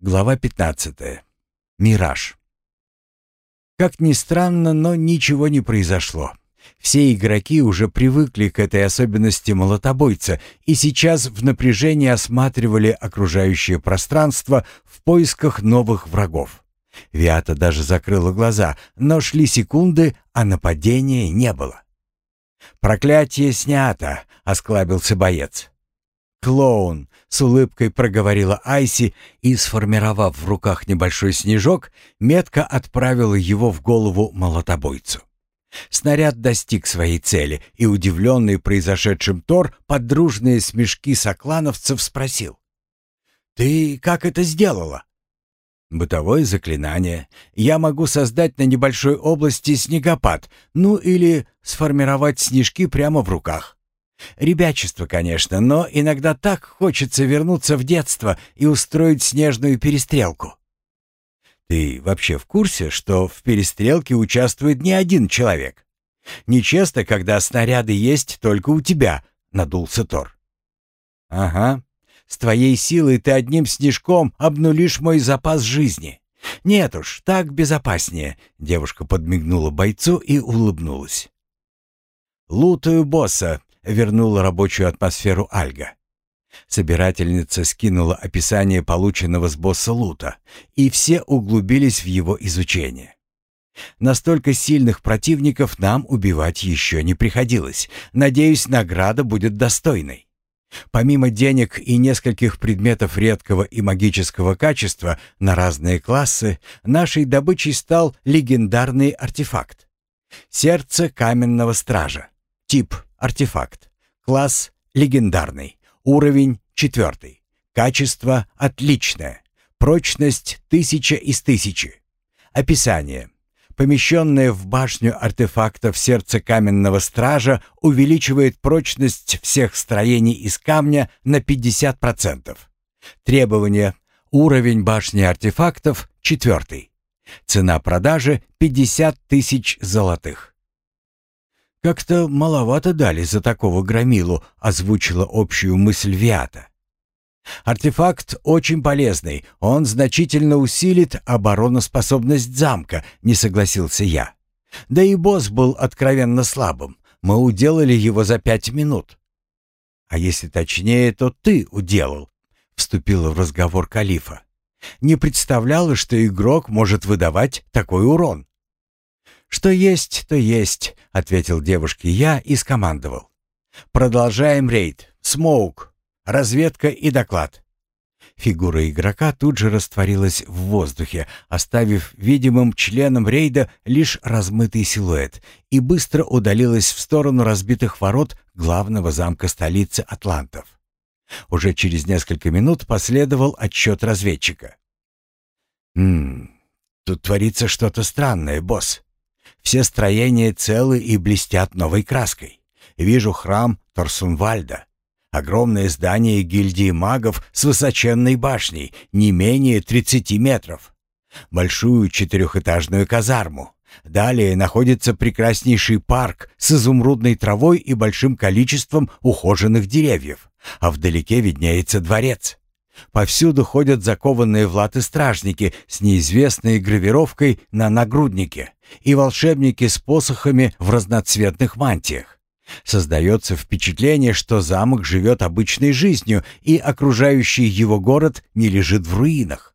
Глава 15. Мираж. Как ни странно, но ничего не произошло. Все игроки уже привыкли к этой особенности молотобойца и сейчас в напряжении осматривали окружающее пространство в поисках новых врагов. Виата даже закрыла глаза, но шли секунды, а нападения не было. «Проклятие снято!» — осклабился боец. «Клоун!» — с улыбкой проговорила Айси и, сформировав в руках небольшой снежок, метко отправила его в голову молотобойцу. Снаряд достиг своей цели, и удивленный произошедшим Тор под дружные смешки соклановцев спросил. «Ты как это сделала?» «Бытовое заклинание. Я могу создать на небольшой области снегопад, ну или сформировать снежки прямо в руках. Ребячество, конечно, но иногда так хочется вернуться в детство и устроить снежную перестрелку. Ты вообще в курсе, что в перестрелке участвует не один человек? Нечестно, когда снаряды есть только у тебя, надулся Тор. Ага. С твоей силой ты одним снежком обнулишь мой запас жизни. Нет уж, так безопаснее, девушка подмигнула бойцу и улыбнулась. Лутаю босса, вернула рабочую атмосферу Альга. Собирательница скинула описание полученного с босса лута, и все углубились в его изучение. Настолько сильных противников нам убивать еще не приходилось. Надеюсь, награда будет достойной. Помимо денег и нескольких предметов редкого и магического качества на разные классы, нашей добычей стал легендарный артефакт. Сердце каменного стража. Тип – артефакт. Класс – легендарный. Уровень четвертый. Качество отличное. Прочность тысяча из тысячи. Описание. Помещенное в башню артефактов сердце каменного стража увеличивает прочность всех строений из камня на 50%. Требования. Уровень башни артефактов четвертый. Цена продажи 50 тысяч золотых. «Как-то маловато дали за такого громилу», — озвучила общую мысль Виата. «Артефакт очень полезный, он значительно усилит обороноспособность замка», — не согласился я. «Да и босс был откровенно слабым, мы уделали его за пять минут». «А если точнее, то ты уделал», — вступила в разговор Калифа. «Не представляла, что игрок может выдавать такой урон». «Что есть, то есть», — ответил девушке я и скомандовал. «Продолжаем рейд. Смоук. Разведка и доклад». Фигура игрока тут же растворилась в воздухе, оставив видимым членом рейда лишь размытый силуэт, и быстро удалилась в сторону разбитых ворот главного замка столицы Атлантов. Уже через несколько минут последовал отчет разведчика. «Ммм, тут творится что-то странное, босс. Все строения целы и блестят новой краской. Вижу храм Торсунвальда. Огромное здание гильдии магов с высоченной башней, не менее 30 метров. Большую четырехэтажную казарму. Далее находится прекраснейший парк с изумрудной травой и большим количеством ухоженных деревьев. А вдалеке виднеется дворец. Повсюду ходят закованные в латы стражники с неизвестной гравировкой на нагруднике и волшебники с посохами в разноцветных мантиях. Создается впечатление, что замок живет обычной жизнью, и окружающий его город не лежит в руинах.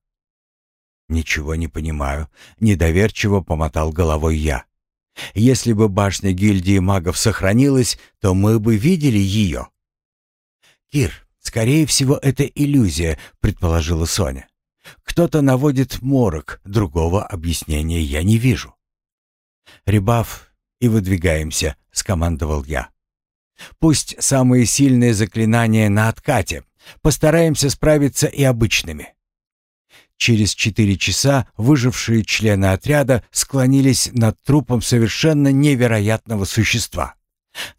«Ничего не понимаю», — недоверчиво помотал головой я. «Если бы башня гильдии магов сохранилась, то мы бы видели ее». «Кир, «Скорее всего, это иллюзия», — предположила Соня. «Кто-то наводит морок, другого объяснения я не вижу». «Ребаф и выдвигаемся», — скомандовал я. «Пусть самые сильные заклинания на откате. Постараемся справиться и обычными». Через четыре часа выжившие члены отряда склонились над трупом совершенно невероятного существа.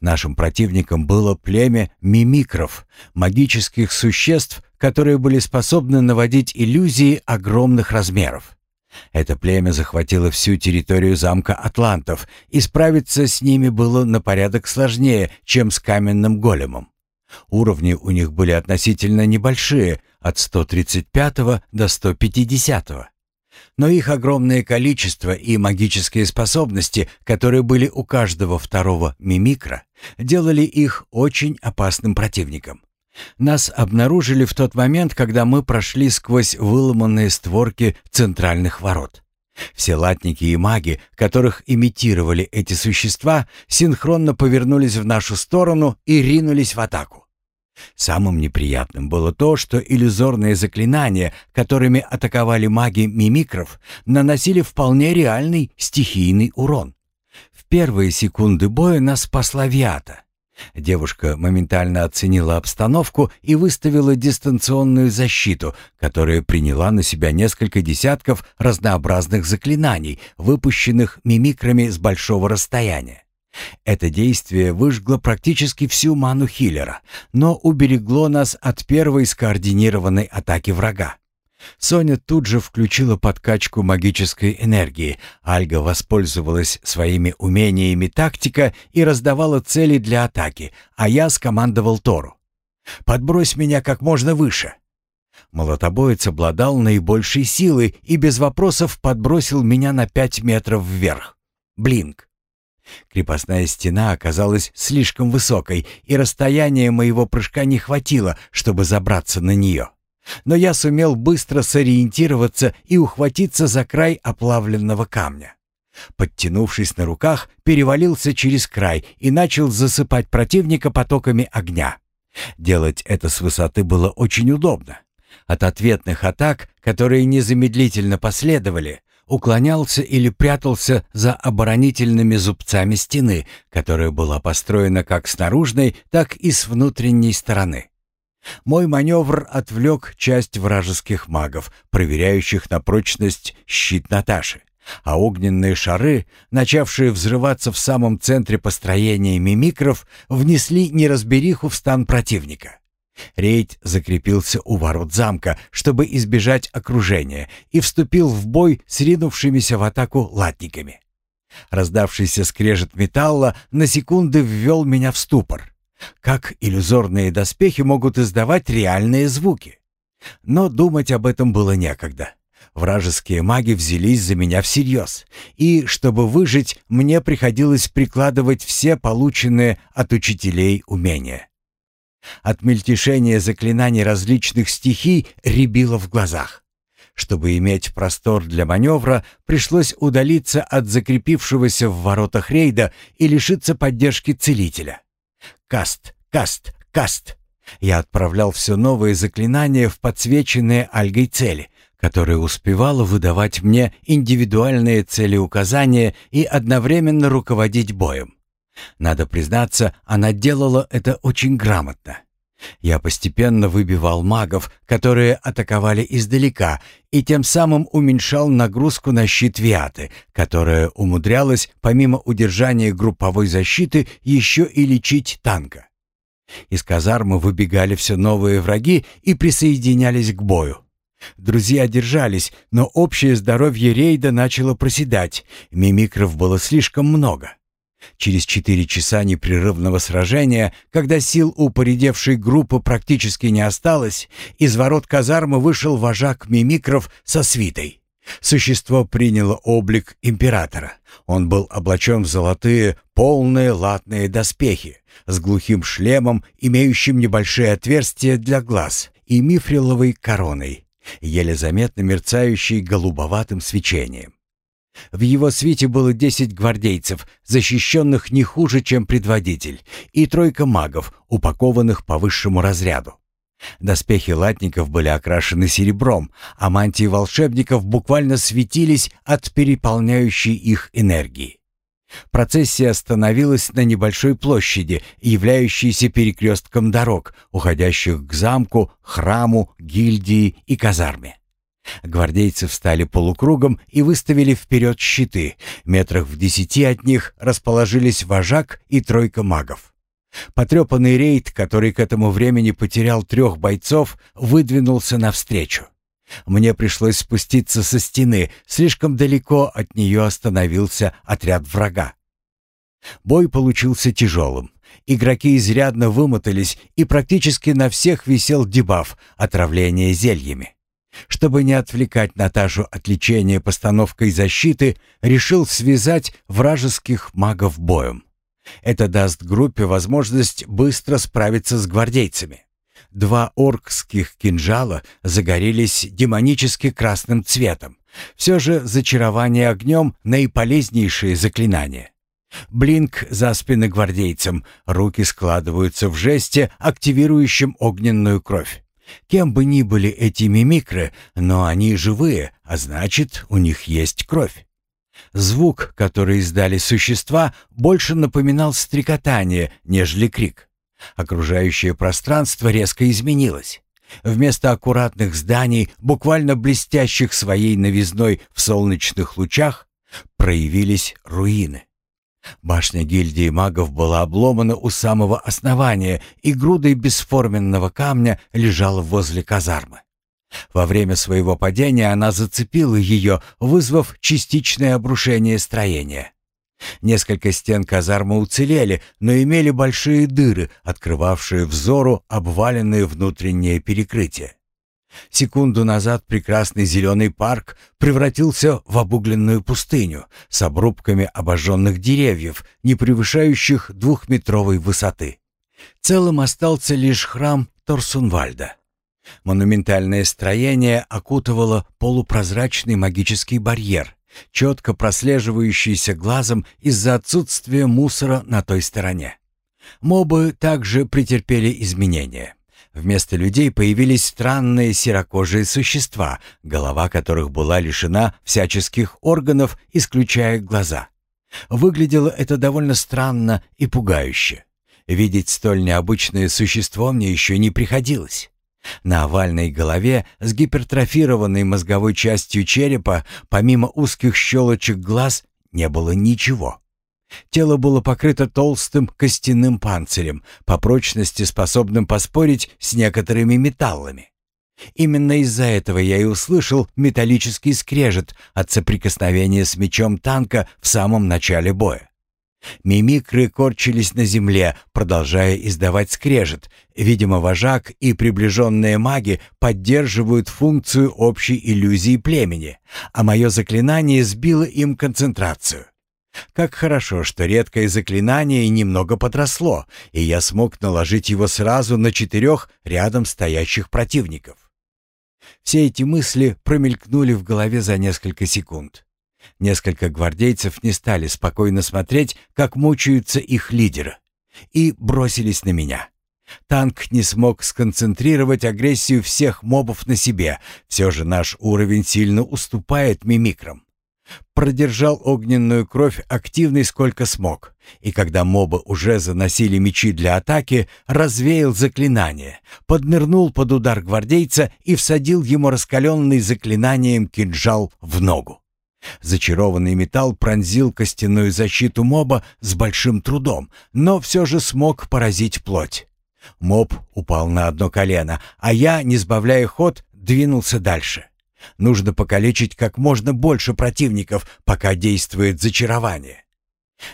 Нашим противником было племя мимикров, магических существ, которые были способны наводить иллюзии огромных размеров. Это племя захватило всю территорию замка Атлантов, и справиться с ними было на порядок сложнее, чем с каменным големом. Уровни у них были относительно небольшие, от 135 до 150. Но их огромное количество и магические способности, которые были у каждого второго мимикра, делали их очень опасным противником. Нас обнаружили в тот момент, когда мы прошли сквозь выломанные створки центральных ворот. Все латники и маги, которых имитировали эти существа, синхронно повернулись в нашу сторону и ринулись в атаку. Самым неприятным было то, что иллюзорные заклинания, которыми атаковали маги мимикров, наносили вполне реальный стихийный урон. В первые секунды боя нас спасла Виата. Девушка моментально оценила обстановку и выставила дистанционную защиту, которая приняла на себя несколько десятков разнообразных заклинаний, выпущенных мимикрами с большого расстояния. Это действие выжгло практически всю ману хиллера, но уберегло нас от первой скоординированной атаки врага. Соня тут же включила подкачку магической энергии. Альга воспользовалась своими умениями тактика и раздавала цели для атаки, а я скомандовал Тору. «Подбрось меня как можно выше». Молотобоец обладал наибольшей силой и без вопросов подбросил меня на пять метров вверх. Блинк. Крепостная стена оказалась слишком высокой, и расстояние моего прыжка не хватило, чтобы забраться на нее. Но я сумел быстро сориентироваться и ухватиться за край оплавленного камня. Подтянувшись на руках, перевалился через край и начал засыпать противника потоками огня. Делать это с высоты было очень удобно. От ответных атак, которые незамедлительно последовали, уклонялся или прятался за оборонительными зубцами стены, которая была построена как с наружной, так и с внутренней стороны. Мой маневр отвлек часть вражеских магов, проверяющих на прочность щит Наташи, а огненные шары, начавшие взрываться в самом центре построения мимикров, внесли неразбериху в стан противника. Рейд закрепился у ворот замка, чтобы избежать окружения, и вступил в бой с ринувшимися в атаку латниками. Раздавшийся скрежет металла на секунды ввел меня в ступор. Как иллюзорные доспехи могут издавать реальные звуки? Но думать об этом было некогда. Вражеские маги взялись за меня всерьез, и, чтобы выжить, мне приходилось прикладывать все полученные от учителей умения. От мельтешения заклинаний различных стихий рябило в глазах. Чтобы иметь простор для маневра, пришлось удалиться от закрепившегося в воротах рейда и лишиться поддержки целителя. Каст, каст, каст. Я отправлял все новые заклинания в подсвеченные альгой цели, которая успевала выдавать мне индивидуальные целеуказания и одновременно руководить боем. Надо признаться, она делала это очень грамотно. Я постепенно выбивал магов, которые атаковали издалека, и тем самым уменьшал нагрузку на щит Виаты, которая умудрялась, помимо удержания групповой защиты, еще и лечить танка. Из казармы выбегали все новые враги и присоединялись к бою. Друзья держались, но общее здоровье рейда начало проседать, мимикров было слишком много. Через четыре часа непрерывного сражения, когда сил у поредевшей группы практически не осталось, из ворот казармы вышел вожак мимикров со свитой. Существо приняло облик императора. Он был облачен в золотые, полные латные доспехи, с глухим шлемом, имеющим небольшие отверстия для глаз, и мифриловой короной, еле заметно мерцающей голубоватым свечением. В его свите было десять гвардейцев, защищенных не хуже, чем предводитель, и тройка магов, упакованных по высшему разряду. Доспехи латников были окрашены серебром, а мантии волшебников буквально светились от переполняющей их энергии. Процессия остановилась на небольшой площади, являющейся перекрестком дорог, уходящих к замку, храму, гильдии и казарме. Гвардейцы встали полукругом и выставили вперед щиты. Метрах в десяти от них расположились вожак и тройка магов. Потрепанный рейд, который к этому времени потерял трех бойцов, выдвинулся навстречу. Мне пришлось спуститься со стены, слишком далеко от нее остановился отряд врага. Бой получился тяжелым. Игроки изрядно вымотались, и практически на всех висел дебаф — отравление зельями. Чтобы не отвлекать Наташу от лечения постановкой защиты, решил связать вражеских магов боем. Это даст группе возможность быстро справиться с гвардейцами. Два оркских кинжала загорелись демонически красным цветом. Все же зачарование огнем — наиполезнейшее заклинание. Блинк за спины гвардейцам, руки складываются в жесте, активирующем огненную кровь. Кем бы ни были эти мимикры, но они живые, а значит, у них есть кровь. Звук, который издали существа, больше напоминал стрекотание, нежели крик. Окружающее пространство резко изменилось. Вместо аккуратных зданий, буквально блестящих своей новизной в солнечных лучах, проявились руины. Башня гильдии магов была обломана у самого основания и грудой бесформенного камня лежала возле казармы. Во время своего падения она зацепила ее, вызвав частичное обрушение строения. Несколько стен казармы уцелели, но имели большие дыры, открывавшие взору обваленные внутренние перекрытия. Секунду назад прекрасный зеленый парк превратился в обугленную пустыню с обрубками обожженных деревьев, не превышающих двухметровой высоты. Целым остался лишь храм Торсунвальда. Монументальное строение окутывало полупрозрачный магический барьер, четко прослеживающийся глазом из-за отсутствия мусора на той стороне. Мобы также претерпели изменения. Вместо людей появились странные серокожие существа, голова которых была лишена всяческих органов, исключая глаза. Выглядело это довольно странно и пугающе. Видеть столь необычное существо мне еще не приходилось. На овальной голове с гипертрофированной мозговой частью черепа, помимо узких щелочек глаз, не было ничего. Тело было покрыто толстым костяным панцирем, по прочности способным поспорить с некоторыми металлами. Именно из-за этого я и услышал металлический скрежет от соприкосновения с мечом танка в самом начале боя. Мимикры корчились на земле, продолжая издавать скрежет. Видимо, вожак и приближенные маги поддерживают функцию общей иллюзии племени, а мое заклинание сбило им концентрацию. Как хорошо, что редкое заклинание немного подросло, и я смог наложить его сразу на четырех рядом стоящих противников. Все эти мысли промелькнули в голове за несколько секунд. Несколько гвардейцев не стали спокойно смотреть, как мучаются их лидеры, и бросились на меня. Танк не смог сконцентрировать агрессию всех мобов на себе, все же наш уровень сильно уступает мимикрам продержал огненную кровь активной сколько смог, и когда мобы уже заносили мечи для атаки, развеял заклинание, поднырнул под удар гвардейца и всадил ему раскаленный заклинанием кинжал в ногу. Зачарованный металл пронзил костяную защиту моба с большим трудом, но все же смог поразить плоть. Моб упал на одно колено, а я, не сбавляя ход, двинулся дальше. Нужно покалечить как можно больше противников, пока действует зачарование.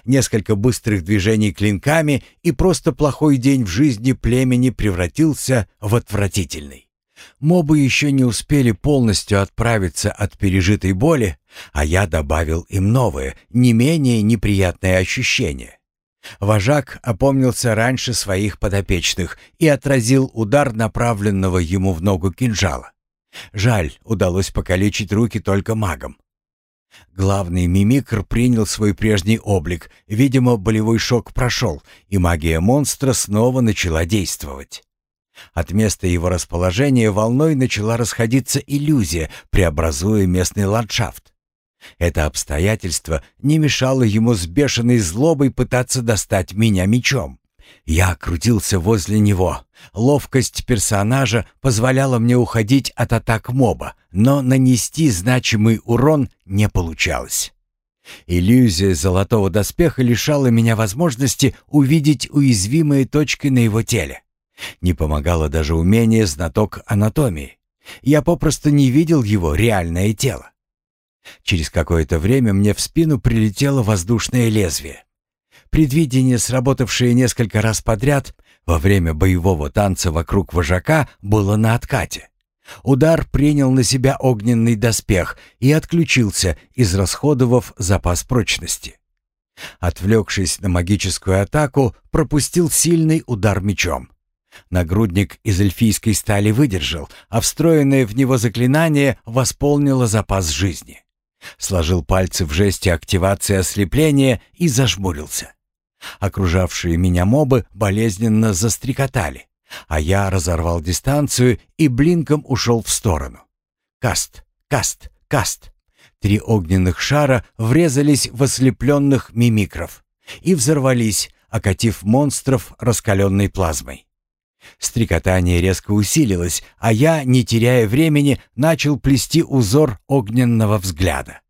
Несколько быстрых движений клинками, и просто плохой день в жизни племени превратился в отвратительный. Мобы еще не успели полностью отправиться от пережитой боли, а я добавил им новые, не менее неприятные ощущения. Вожак опомнился раньше своих подопечных и отразил удар направленного ему в ногу кинжала. Жаль, удалось покалечить руки только магам. Главный мимикр принял свой прежний облик. Видимо, болевой шок прошел, и магия монстра снова начала действовать. От места его расположения волной начала расходиться иллюзия, преобразуя местный ландшафт. Это обстоятельство не мешало ему с бешеной злобой пытаться достать меня мечом. Я крутился возле него. Ловкость персонажа позволяла мне уходить от атак моба, но нанести значимый урон не получалось. Иллюзия золотого доспеха лишала меня возможности увидеть уязвимые точки на его теле. Не помогало даже умение знаток анатомии. Я попросту не видел его реальное тело. Через какое-то время мне в спину прилетело воздушное лезвие. Предвидение, сработавшее несколько раз подряд, во время боевого танца вокруг вожака было на откате. Удар принял на себя огненный доспех и отключился, израсходовав запас прочности. Отвлекшись на магическую атаку, пропустил сильный удар мечом. Нагрудник из эльфийской стали выдержал, а встроенное в него заклинание восполнило запас жизни. Сложил пальцы в жесте активации ослепления и зажмурился. Окружавшие меня мобы болезненно застрекотали, а я разорвал дистанцию и блинком ушел в сторону. Каст, каст, каст. Три огненных шара врезались в ослепленных мимикров и взорвались, окатив монстров раскаленной плазмой. Стрекотание резко усилилось, а я, не теряя времени, начал плести узор огненного взгляда.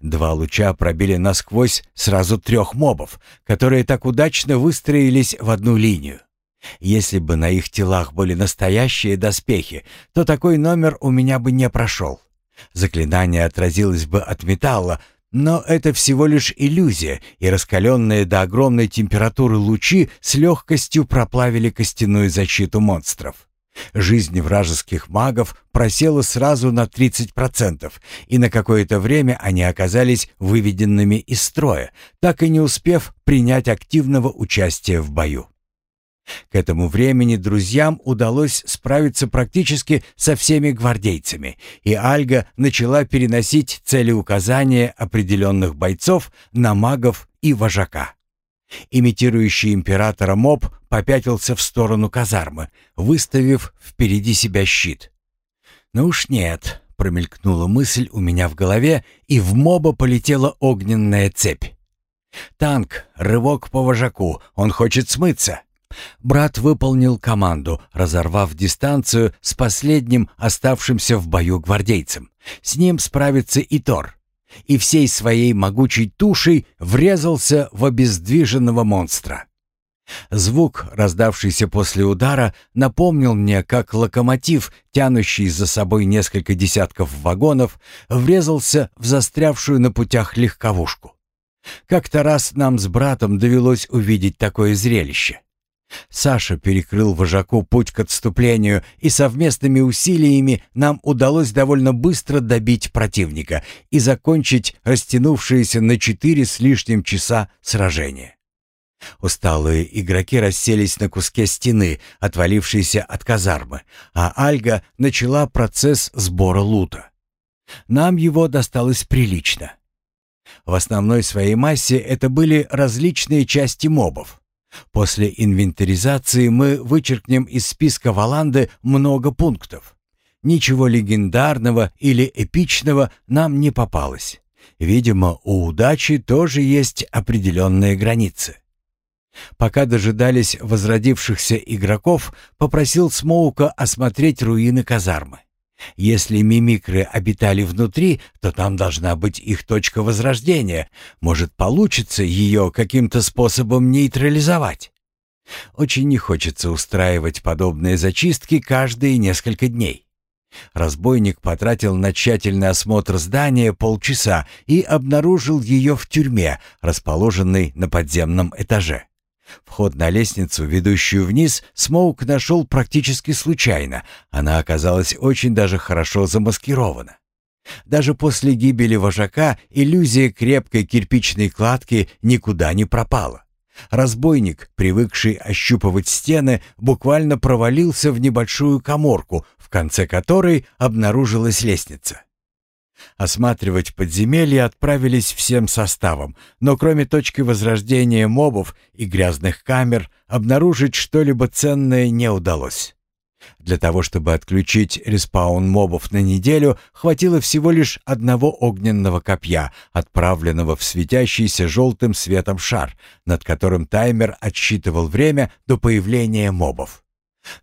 Два луча пробили насквозь сразу трех мобов, которые так удачно выстроились в одну линию. Если бы на их телах были настоящие доспехи, то такой номер у меня бы не прошел. Заклинание отразилось бы от металла, но это всего лишь иллюзия, и раскаленные до огромной температуры лучи с легкостью проплавили костяную защиту монстров. Жизнь вражеских магов просела сразу на 30%, и на какое-то время они оказались выведенными из строя, так и не успев принять активного участия в бою. К этому времени друзьям удалось справиться практически со всеми гвардейцами, и Альга начала переносить целеуказания определенных бойцов на магов и вожака. Имитирующий императора моб попятился в сторону казармы, выставив впереди себя щит. «Ну уж нет», — промелькнула мысль у меня в голове, и в моба полетела огненная цепь. «Танк, рывок по вожаку, он хочет смыться». Брат выполнил команду, разорвав дистанцию с последним оставшимся в бою гвардейцем. С ним справится и Тор. И всей своей могучей тушей врезался в обездвиженного монстра. Звук, раздавшийся после удара, напомнил мне, как локомотив, тянущий за собой несколько десятков вагонов, врезался в застрявшую на путях легковушку. Как-то раз нам с братом довелось увидеть такое зрелище. Саша перекрыл вожаку путь к отступлению, и совместными усилиями нам удалось довольно быстро добить противника и закончить растянувшееся на четыре с лишним часа сражение. Усталые игроки расселись на куске стены, отвалившейся от казармы, а Альга начала процесс сбора лута. Нам его досталось прилично. В основной своей массе это были различные части мобов. После инвентаризации мы вычеркнем из списка Валанды много пунктов. Ничего легендарного или эпичного нам не попалось. Видимо, у удачи тоже есть определенные границы. Пока дожидались возродившихся игроков, попросил Смоука осмотреть руины казармы. Если мимикры обитали внутри, то там должна быть их точка возрождения. Может, получится ее каким-то способом нейтрализовать. Очень не хочется устраивать подобные зачистки каждые несколько дней. Разбойник потратил на тщательный осмотр здания полчаса и обнаружил ее в тюрьме, расположенной на подземном этаже. Вход на лестницу, ведущую вниз, Смоук нашел практически случайно. Она оказалась очень даже хорошо замаскирована. Даже после гибели вожака иллюзия крепкой кирпичной кладки никуда не пропала. Разбойник, привыкший ощупывать стены, буквально провалился в небольшую коморку, в конце которой обнаружилась лестница. Осматривать подземелье отправились всем составом, но кроме точки возрождения мобов и грязных камер, обнаружить что-либо ценное не удалось. Для того, чтобы отключить респаун мобов на неделю, хватило всего лишь одного огненного копья, отправленного в светящийся желтым светом шар, над которым таймер отсчитывал время до появления мобов.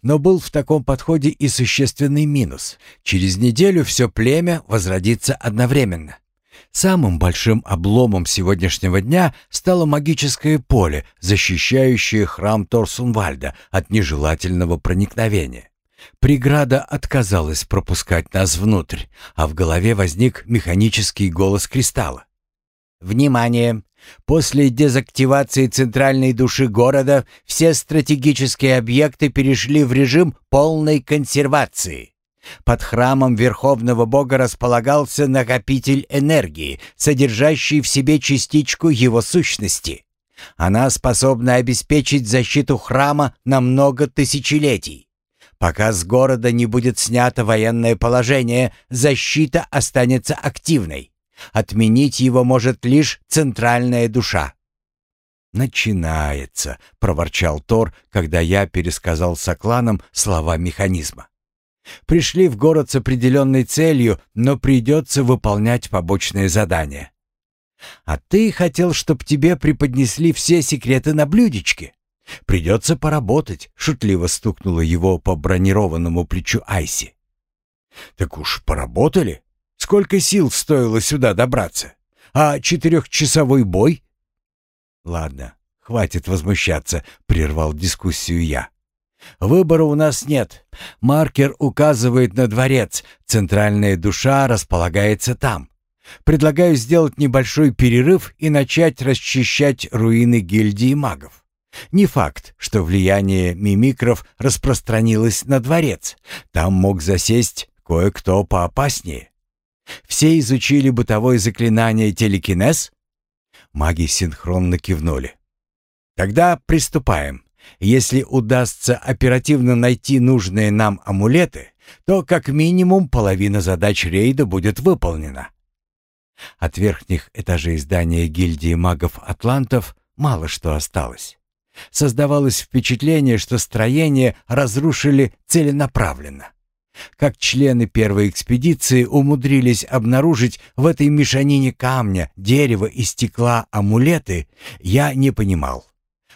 Но был в таком подходе и существенный минус. Через неделю все племя возродится одновременно. Самым большим обломом сегодняшнего дня стало магическое поле, защищающее храм Торсунвальда от нежелательного проникновения. Преграда отказалась пропускать нас внутрь, а в голове возник механический голос кристалла. Внимание! После дезактивации центральной души города все стратегические объекты перешли в режим полной консервации. Под храмом Верховного Бога располагался накопитель энергии, содержащий в себе частичку его сущности. Она способна обеспечить защиту храма на много тысячелетий. Пока с города не будет снято военное положение, защита останется активной. Отменить его может лишь центральная душа. «Начинается», — проворчал Тор, когда я пересказал сокланам слова механизма. «Пришли в город с определенной целью, но придется выполнять побочные задания». «А ты хотел, чтобы тебе преподнесли все секреты на блюдечке?» «Придется поработать», — шутливо стукнула его по бронированному плечу Айси. «Так уж поработали?» Сколько сил стоило сюда добраться? А четырехчасовой бой? Ладно, хватит возмущаться, прервал дискуссию я. Выбора у нас нет. Маркер указывает на дворец. Центральная душа располагается там. Предлагаю сделать небольшой перерыв и начать расчищать руины гильдии магов. Не факт, что влияние мимикров распространилось на дворец. Там мог засесть кое-кто поопаснее. Все изучили бытовое заклинание телекинез? Маги синхронно кивнули. Тогда приступаем. Если удастся оперативно найти нужные нам амулеты, то как минимум половина задач рейда будет выполнена. От верхних этажей здания гильдии магов-атлантов мало что осталось. Создавалось впечатление, что строение разрушили целенаправленно. Как члены первой экспедиции умудрились обнаружить в этой мешанине камня, дерева и стекла амулеты, я не понимал.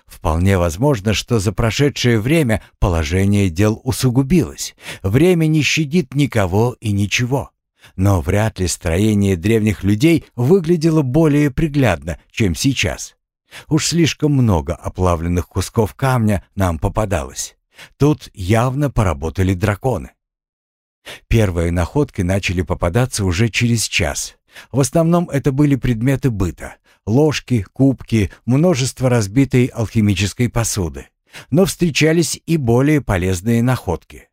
Вполне возможно, что за прошедшее время положение дел усугубилось. Время не щадит никого и ничего. Но вряд ли строение древних людей выглядело более приглядно, чем сейчас. Уж слишком много оплавленных кусков камня нам попадалось. Тут явно поработали драконы. Первые находки начали попадаться уже через час. В основном это были предметы быта. Ложки, кубки, множество разбитой алхимической посуды. Но встречались и более полезные находки.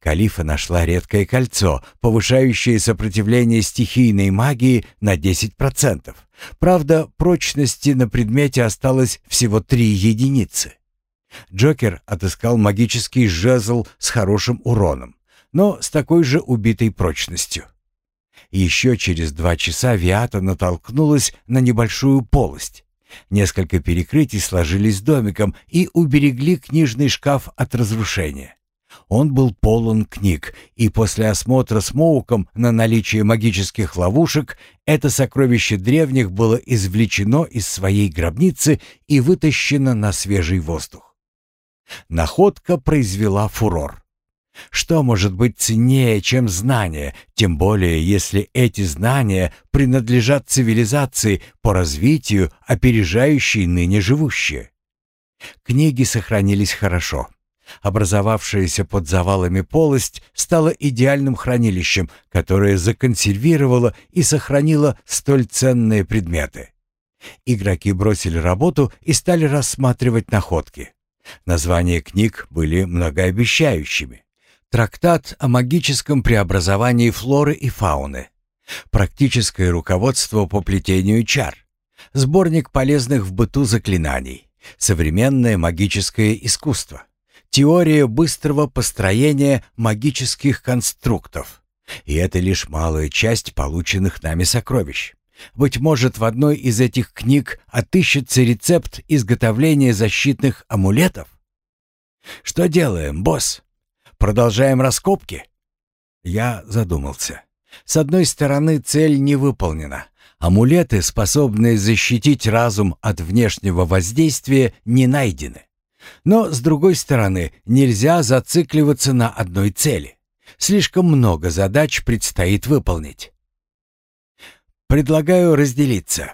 Калифа нашла редкое кольцо, повышающее сопротивление стихийной магии на 10%. Правда, прочности на предмете осталось всего 3 единицы. Джокер отыскал магический жезл с хорошим уроном но с такой же убитой прочностью. Еще через два часа Виата натолкнулась на небольшую полость. Несколько перекрытий сложились домиком и уберегли книжный шкаф от разрушения. Он был полон книг, и после осмотра с Моуком на наличие магических ловушек это сокровище древних было извлечено из своей гробницы и вытащено на свежий воздух. Находка произвела фурор. Что может быть ценнее, чем знания, тем более если эти знания принадлежат цивилизации по развитию, опережающей ныне живущие? Книги сохранились хорошо. Образовавшаяся под завалами полость стала идеальным хранилищем, которое законсервировало и сохранило столь ценные предметы. Игроки бросили работу и стали рассматривать находки. Названия книг были многообещающими. Трактат о магическом преобразовании флоры и фауны. Практическое руководство по плетению чар. Сборник полезных в быту заклинаний. Современное магическое искусство. Теория быстрого построения магических конструктов. И это лишь малая часть полученных нами сокровищ. Быть может, в одной из этих книг отыщется рецепт изготовления защитных амулетов? Что делаем, босс? Продолжаем раскопки?» Я задумался. С одной стороны, цель не выполнена. Амулеты, способные защитить разум от внешнего воздействия, не найдены. Но, с другой стороны, нельзя зацикливаться на одной цели. Слишком много задач предстоит выполнить. Предлагаю разделиться.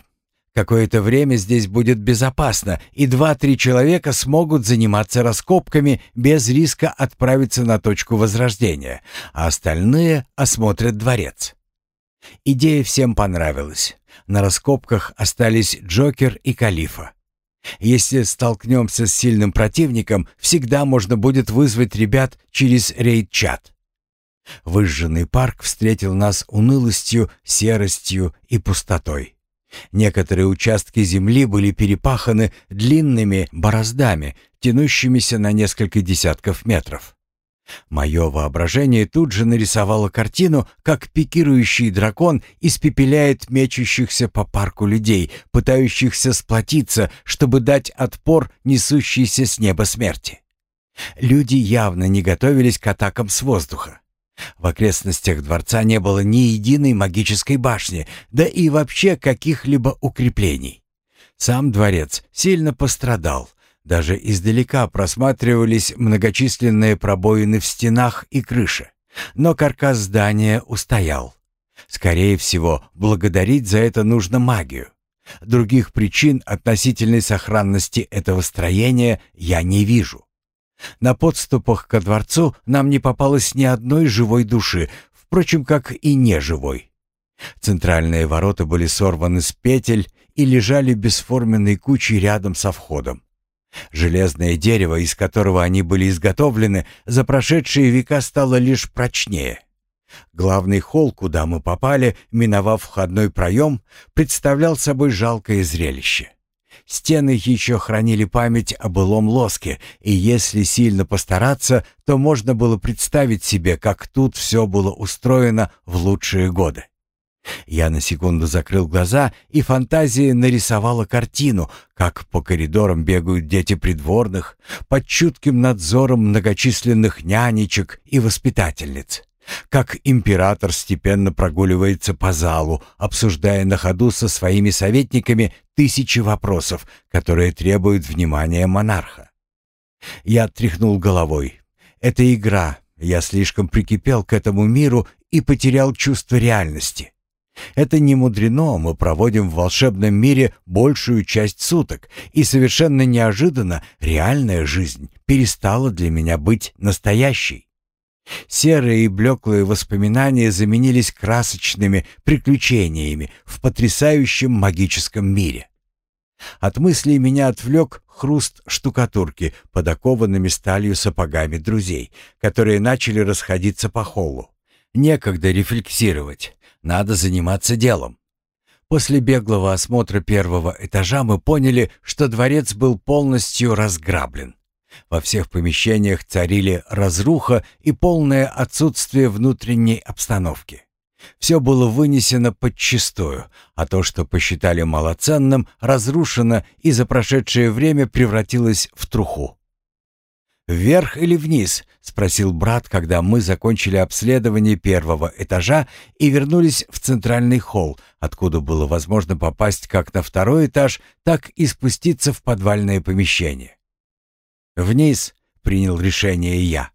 Какое-то время здесь будет безопасно, и два-три человека смогут заниматься раскопками без риска отправиться на точку возрождения, а остальные осмотрят дворец. Идея всем понравилась. На раскопках остались Джокер и Калифа. Если столкнемся с сильным противником, всегда можно будет вызвать ребят через рейд-чат. Выжженный парк встретил нас унылостью, серостью и пустотой. Некоторые участки земли были перепаханы длинными бороздами, тянущимися на несколько десятков метров. Мое воображение тут же нарисовало картину, как пикирующий дракон испепеляет мечущихся по парку людей, пытающихся сплотиться, чтобы дать отпор несущейся с неба смерти. Люди явно не готовились к атакам с воздуха. В окрестностях дворца не было ни единой магической башни, да и вообще каких-либо укреплений. Сам дворец сильно пострадал. Даже издалека просматривались многочисленные пробоины в стенах и крыше. Но каркас здания устоял. Скорее всего, благодарить за это нужно магию. Других причин относительной сохранности этого строения я не вижу. На подступах ко дворцу нам не попалось ни одной живой души, впрочем, как и неживой. Центральные ворота были сорваны с петель и лежали бесформенной кучей рядом со входом. Железное дерево, из которого они были изготовлены, за прошедшие века стало лишь прочнее. Главный холл, куда мы попали, миновав входной проем, представлял собой жалкое зрелище. Стены еще хранили память о былом лоске, и если сильно постараться, то можно было представить себе, как тут все было устроено в лучшие годы. Я на секунду закрыл глаза, и фантазия нарисовала картину, как по коридорам бегают дети придворных, под чутким надзором многочисленных нянечек и воспитательниц. Как император степенно прогуливается по залу, обсуждая на ходу со своими советниками тысячи вопросов, которые требуют внимания монарха. Я тряхнул головой. Это игра. Я слишком прикипел к этому миру и потерял чувство реальности. Это не мудрено, мы проводим в волшебном мире большую часть суток, и совершенно неожиданно реальная жизнь перестала для меня быть настоящей. Серые и блеклые воспоминания заменились красочными приключениями в потрясающем магическом мире. От мыслей меня отвлек хруст штукатурки под окованными сталью сапогами друзей, которые начали расходиться по холлу. Некогда рефлексировать, надо заниматься делом. После беглого осмотра первого этажа мы поняли, что дворец был полностью разграблен. Во всех помещениях царили разруха и полное отсутствие внутренней обстановки. Все было вынесено подчистую, а то, что посчитали малоценным, разрушено и за прошедшее время превратилось в труху. «Вверх или вниз?» — спросил брат, когда мы закончили обследование первого этажа и вернулись в центральный холл, откуда было возможно попасть как на второй этаж, так и спуститься в подвальное помещение. «Вниз», — принял решение я.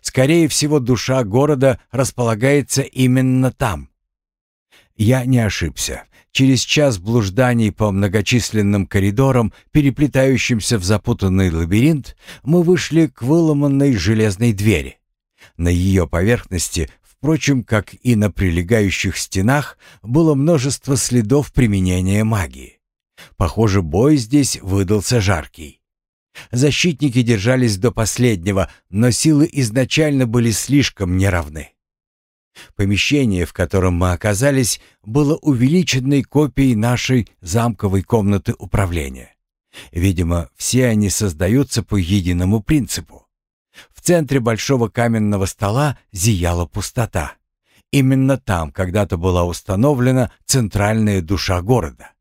«Скорее всего, душа города располагается именно там». Я не ошибся. Через час блужданий по многочисленным коридорам, переплетающимся в запутанный лабиринт, мы вышли к выломанной железной двери. На ее поверхности, впрочем, как и на прилегающих стенах, было множество следов применения магии. Похоже, бой здесь выдался жаркий. Защитники держались до последнего, но силы изначально были слишком неравны. Помещение, в котором мы оказались, было увеличенной копией нашей замковой комнаты управления. Видимо, все они создаются по единому принципу. В центре большого каменного стола зияла пустота. Именно там когда-то была установлена центральная душа города.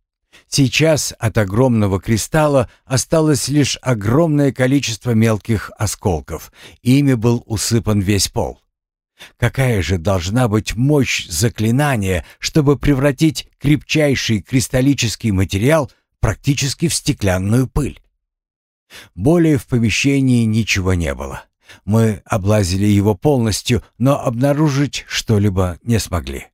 Сейчас от огромного кристалла осталось лишь огромное количество мелких осколков. Ими был усыпан весь пол. Какая же должна быть мощь заклинания, чтобы превратить крепчайший кристаллический материал практически в стеклянную пыль? Более в помещении ничего не было. Мы облазили его полностью, но обнаружить что-либо не смогли.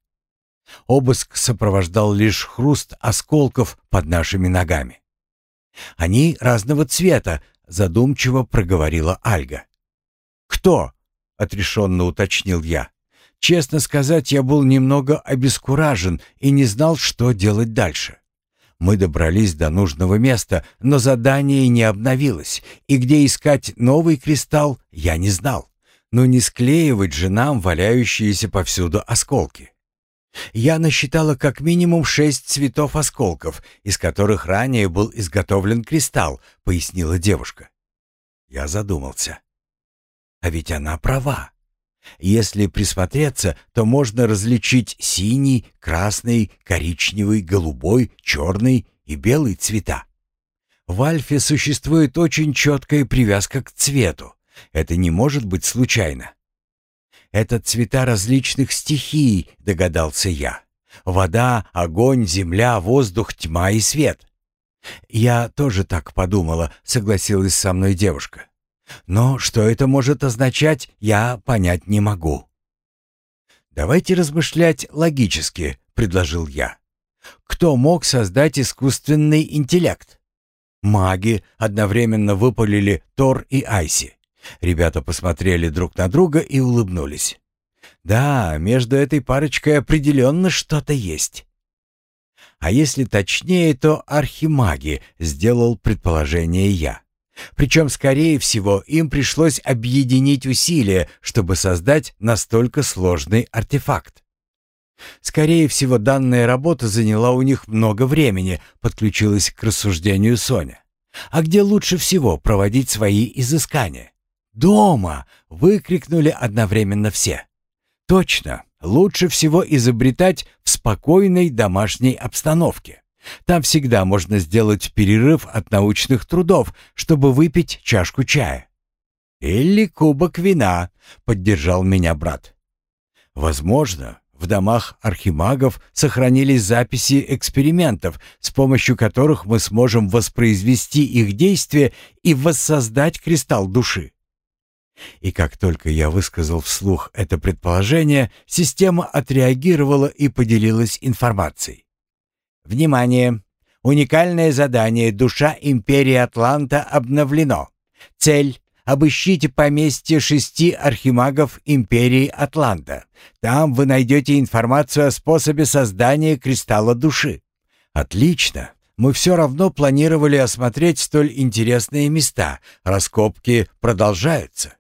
Обыск сопровождал лишь хруст осколков под нашими ногами. «Они разного цвета», — задумчиво проговорила Альга. «Кто?» — отрешенно уточнил я. Честно сказать, я был немного обескуражен и не знал, что делать дальше. Мы добрались до нужного места, но задание не обновилось, и где искать новый кристалл, я не знал. Но не склеивать же нам валяющиеся повсюду осколки. Я насчитала как минимум шесть цветов осколков, из которых ранее был изготовлен кристалл, пояснила девушка. Я задумался. А ведь она права. Если присмотреться, то можно различить синий, красный, коричневый, голубой, черный и белый цвета. В альфе существует очень четкая привязка к цвету. Это не может быть случайно. Это цвета различных стихий, догадался я. Вода, огонь, земля, воздух, тьма и свет. Я тоже так подумала, согласилась со мной девушка. Но что это может означать, я понять не могу. «Давайте размышлять логически», — предложил я. «Кто мог создать искусственный интеллект?» Маги одновременно выпалили Тор и Айси. Ребята посмотрели друг на друга и улыбнулись. «Да, между этой парочкой определенно что-то есть». «А если точнее, то архимаги», — сделал предположение я. Причем, скорее всего, им пришлось объединить усилия, чтобы создать настолько сложный артефакт. Скорее всего, данная работа заняла у них много времени, подключилась к рассуждению Соня. А где лучше всего проводить свои изыскания? «Дома!» — выкрикнули одновременно все. «Точно! Лучше всего изобретать в спокойной домашней обстановке. Там всегда можно сделать перерыв от научных трудов, чтобы выпить чашку чая. «Или кубок вина», — поддержал меня брат. «Возможно, в домах архимагов сохранились записи экспериментов, с помощью которых мы сможем воспроизвести их действия и воссоздать кристалл души. И как только я высказал вслух это предположение, система отреагировала и поделилась информацией. Внимание! Уникальное задание «Душа Империи Атланта» обновлено. Цель Обыщите поместье шести архимагов Империи Атланта. Там вы найдете информацию о способе создания кристалла души. Отлично. Мы все равно планировали осмотреть столь интересные места. Раскопки продолжаются.